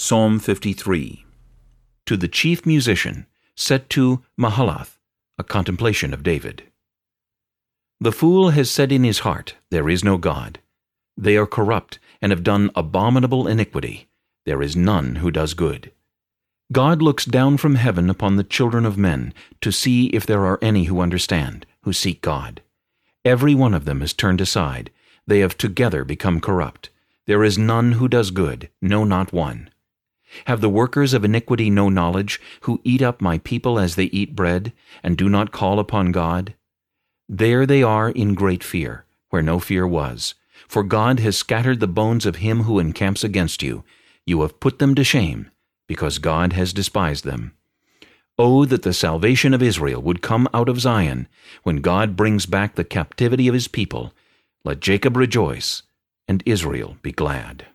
Psalm 53 To the chief musician, set to Mahalath, a contemplation of David. The fool has said in his heart, There is no God. They are corrupt, and have done abominable iniquity. There is none who does good. God looks down from heaven upon the children of men, to see if there are any who understand, who seek God. Every one of them has turned aside. They have together become corrupt. There is none who does good, no not one. Have the workers of iniquity no knowledge, who eat up my people as they eat bread, and do not call upon God? There they are in great fear, where no fear was. For God has scattered the bones of him who encamps against you. You have put them to shame, because God has despised them. Oh, that the salvation of Israel would come out of Zion, when God brings back the captivity of his people. Let Jacob rejoice, and Israel be glad.